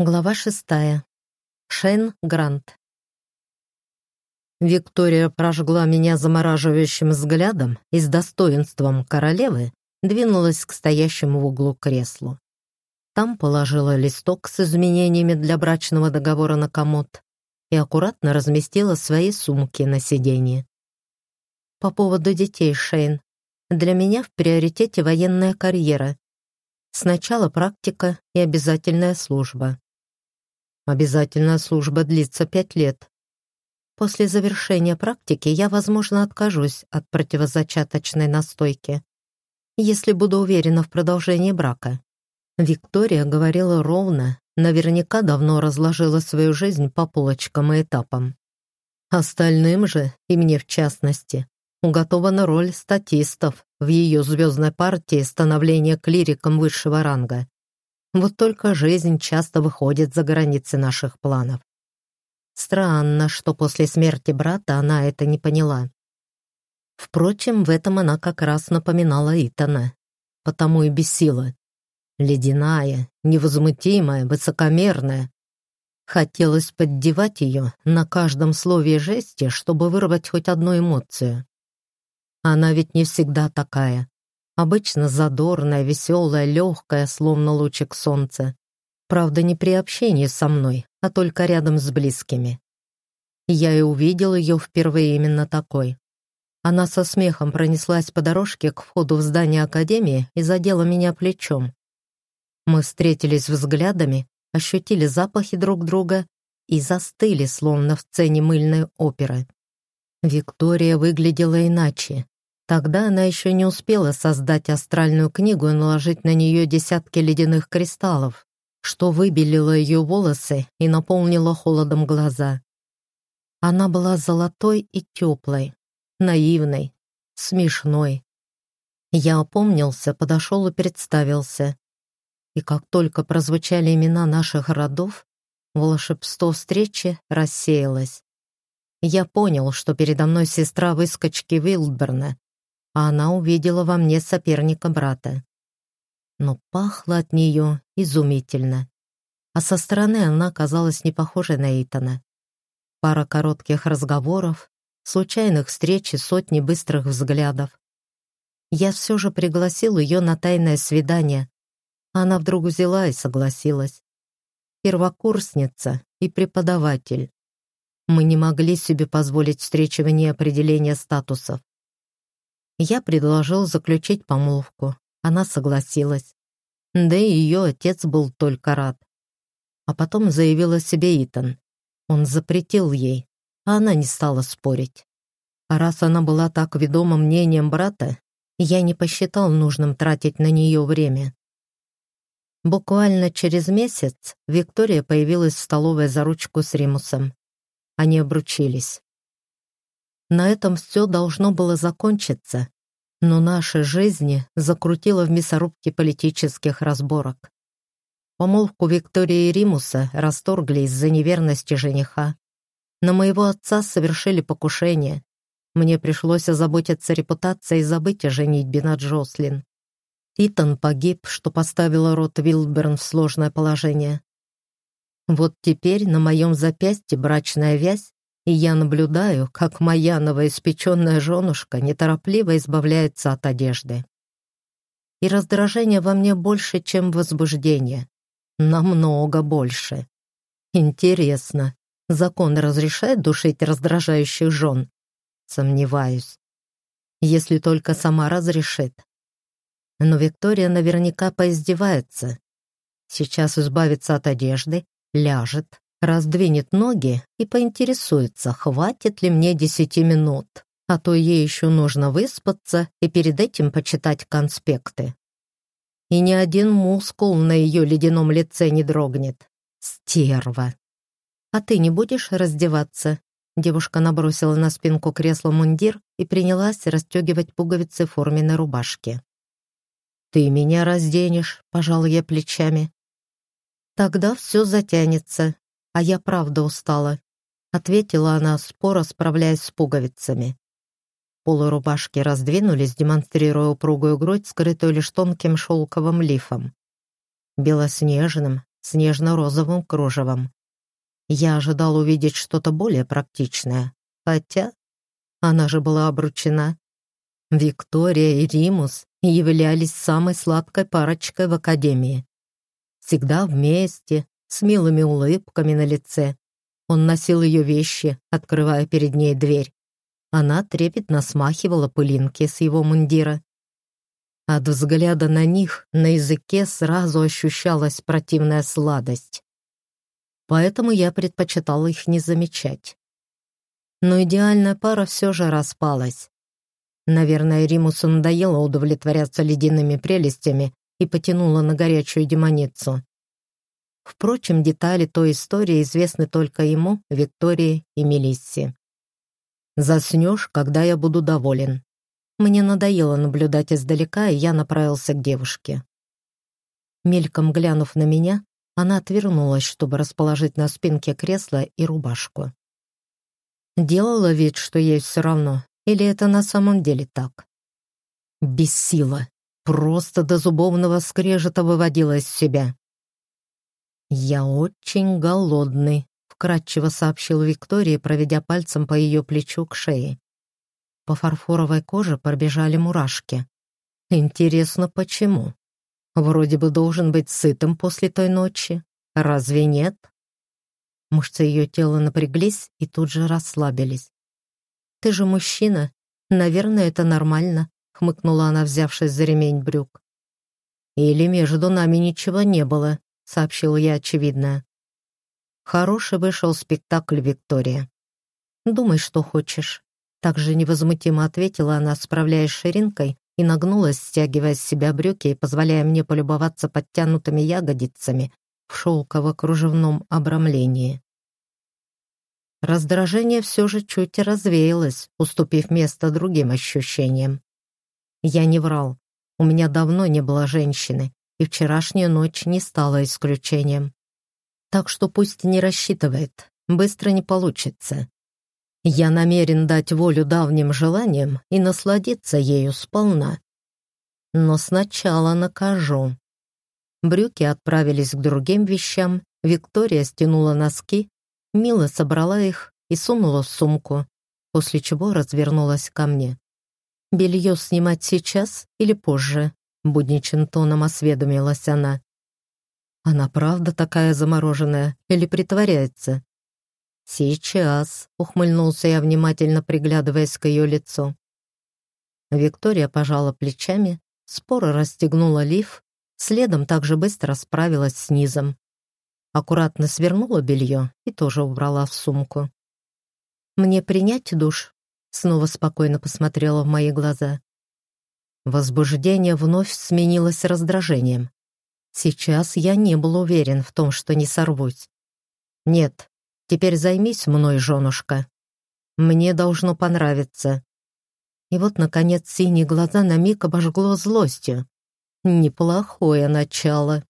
Глава шестая. Шейн Грант. Виктория прожгла меня замораживающим взглядом и с достоинством королевы двинулась к стоящему в углу креслу. Там положила листок с изменениями для брачного договора на комод и аккуратно разместила свои сумки на сиденье. По поводу детей, Шейн. Для меня в приоритете военная карьера. Сначала практика и обязательная служба. Обязательная служба длится пять лет. После завершения практики я, возможно, откажусь от противозачаточной настойки, если буду уверена в продолжении брака. Виктория говорила ровно, наверняка давно разложила свою жизнь по полочкам и этапам. Остальным же, и мне в частности, уготована роль статистов в ее звездной партии становления клириком высшего ранга. Вот только жизнь часто выходит за границы наших планов. Странно, что после смерти брата она это не поняла. Впрочем, в этом она как раз напоминала Итана, потому и бесила. Ледяная, невозмутимая, высокомерная. Хотелось поддевать ее на каждом слове и жесте, чтобы вырвать хоть одну эмоцию. Она ведь не всегда такая. Обычно задорная, веселая, легкая, словно лучик солнца. Правда, не при общении со мной, а только рядом с близкими. Я и увидел ее впервые именно такой. Она со смехом пронеслась по дорожке к входу в здание Академии и задела меня плечом. Мы встретились взглядами, ощутили запахи друг друга и застыли, словно в сцене мыльной оперы. Виктория выглядела иначе, Тогда она еще не успела создать астральную книгу и наложить на нее десятки ледяных кристаллов, что выбелило ее волосы и наполнило холодом глаза. Она была золотой и теплой, наивной, смешной. Я опомнился, подошел и представился. И как только прозвучали имена наших родов, волшебство встречи рассеялось. Я понял, что передо мной сестра выскочки Вилдберна, а она увидела во мне соперника брата. Но пахло от нее изумительно. А со стороны она казалась не похожей на Итана. Пара коротких разговоров, случайных встреч и сотни быстрых взглядов. Я все же пригласил ее на тайное свидание. Она вдруг взяла и согласилась. Первокурсница и преподаватель. Мы не могли себе позволить встречи вне определения статусов. Я предложил заключить помолвку. Она согласилась. Да и ее отец был только рад. А потом заявил о себе Итан. Он запретил ей, а она не стала спорить. А раз она была так ведома мнением брата, я не посчитал нужным тратить на нее время. Буквально через месяц Виктория появилась в столовой за ручку с Римусом. Они обручились. На этом все должно было закончиться, но наши жизни закрутило в мясорубке политических разборок. Помолвку Виктории и Римуса расторгли из-за неверности жениха. На моего отца совершили покушение. Мне пришлось озаботиться репутацией и забыть о женитьбе на Джослин. Итан погиб, что поставило род Вилберн в сложное положение. Вот теперь на моем запястье брачная вязь и я наблюдаю, как моя новоиспеченная женушка неторопливо избавляется от одежды. И раздражение во мне больше, чем возбуждение. Намного больше. Интересно, закон разрешает душить раздражающих жен? Сомневаюсь. Если только сама разрешит. Но Виктория наверняка поиздевается. Сейчас избавится от одежды, ляжет, раздвинет ноги и поинтересуется, хватит ли мне десяти минут, а то ей еще нужно выспаться и перед этим почитать конспекты. И ни один мускул на ее ледяном лице не дрогнет. Стерва. «А ты не будешь раздеваться?» Девушка набросила на спинку кресла мундир и принялась расстегивать пуговицы форменной рубашки. «Ты меня разденешь», — пожал я плечами. «Тогда все затянется, а я правда устала», — ответила она, споро справляясь с пуговицами. Полы рубашки раздвинулись, демонстрируя упругую грудь, скрытую лишь тонким шелковым лифом. Белоснежным, с нежно-розовым кружевом. Я ожидал увидеть что-то более практичное, хотя она же была обручена. Виктория и Римус являлись самой сладкой парочкой в академии. Всегда вместе, с милыми улыбками на лице. Он носил ее вещи, открывая перед ней дверь. Она трепетно смахивала пылинки с его мундира. От взгляда на них на языке сразу ощущалась противная сладость. Поэтому я предпочитал их не замечать. Но идеальная пара все же распалась. Наверное, Римусу надоело удовлетворяться ледяными прелестями и потянуло на горячую демоницу. Впрочем, детали той истории известны только ему, Виктории и Мелиссе. «Заснешь, когда я буду доволен», мне надоело наблюдать издалека, и я направился к девушке. Мельком глянув на меня, она отвернулась, чтобы расположить на спинке кресла и рубашку. Делала вид, что ей все равно, или это на самом деле так? Бесила, просто до зубовного скрежета выводила из себя. «Я очень голодный», — вкратчиво сообщил Виктория, проведя пальцем по ее плечу к шее. По фарфоровой коже пробежали мурашки. Интересно, почему? Вроде бы должен быть сытым после той ночи. Разве нет? Мышцы ее тела напряглись и тут же расслабились. «Ты же мужчина. Наверное, это нормально», — хмыкнула она, взявшись за ремень брюк. «Или между нами ничего не было», — сообщил я очевидное. Хороший вышел спектакль Виктория. «Думай, что хочешь. Также невозмутимо ответила она, справляясь ширинкой, и нагнулась, стягивая с себя брюки и позволяя мне полюбоваться подтянутыми ягодицами в шелково-кружевном обрамлении. Раздражение все же чуть развеялось, уступив место другим ощущениям. Я не врал. У меня давно не было женщины, и вчерашняя ночь не стала исключением. Так что пусть не рассчитывает, быстро не получится. Я намерен дать волю давним желаниям и насладиться ею сполна. Но сначала накажу. Брюки отправились к другим вещам, Виктория стянула носки, Мила собрала их и сунула в сумку, после чего развернулась ко мне. «Белье снимать сейчас или позже?» — будничным тоном осведомилась она. «Она правда такая замороженная или притворяется?» «Сейчас», — ухмыльнулся я, внимательно приглядываясь к ее лицу. Виктория пожала плечами, споро расстегнула лиф, следом также быстро справилась с низом. Аккуратно свернула белье и тоже убрала в сумку. «Мне принять душ?» — снова спокойно посмотрела в мои глаза. Возбуждение вновь сменилось раздражением. Сейчас я не был уверен в том, что не сорвусь. Нет, Теперь займись мной, женушка. Мне должно понравиться». И вот, наконец, синие глаза на миг обожгло злостью. Неплохое начало.